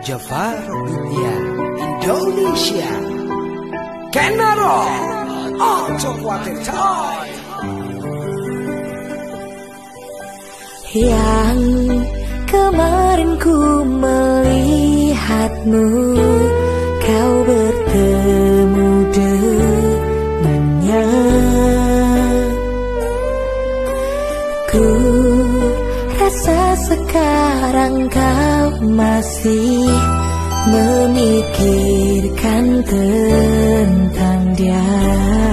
Jafar Dunia Indonesia. Kenaro. Ojo Kuatir coy. Yang kemarin ku melihatmu. sekarang kau masih memikirkan tentang dia.